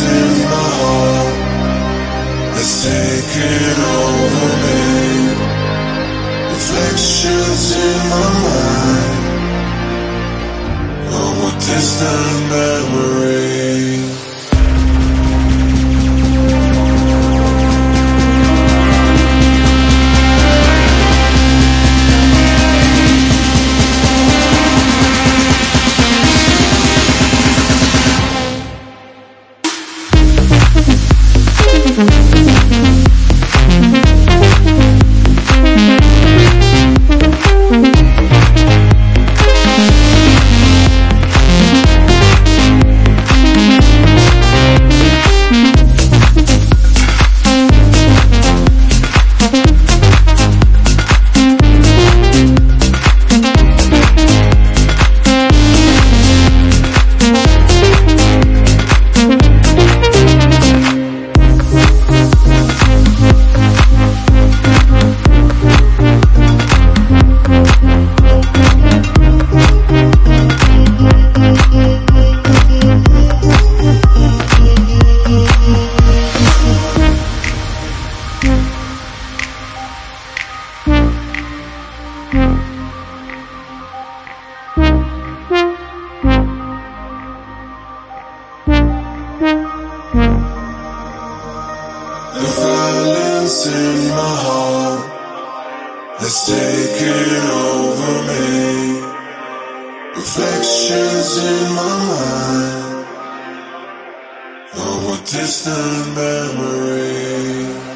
In my heart has taken over me. Reflections in my mind oh, of a distant memory. The violence in my heart has taken over me. Reflections in my mind of a distant memory.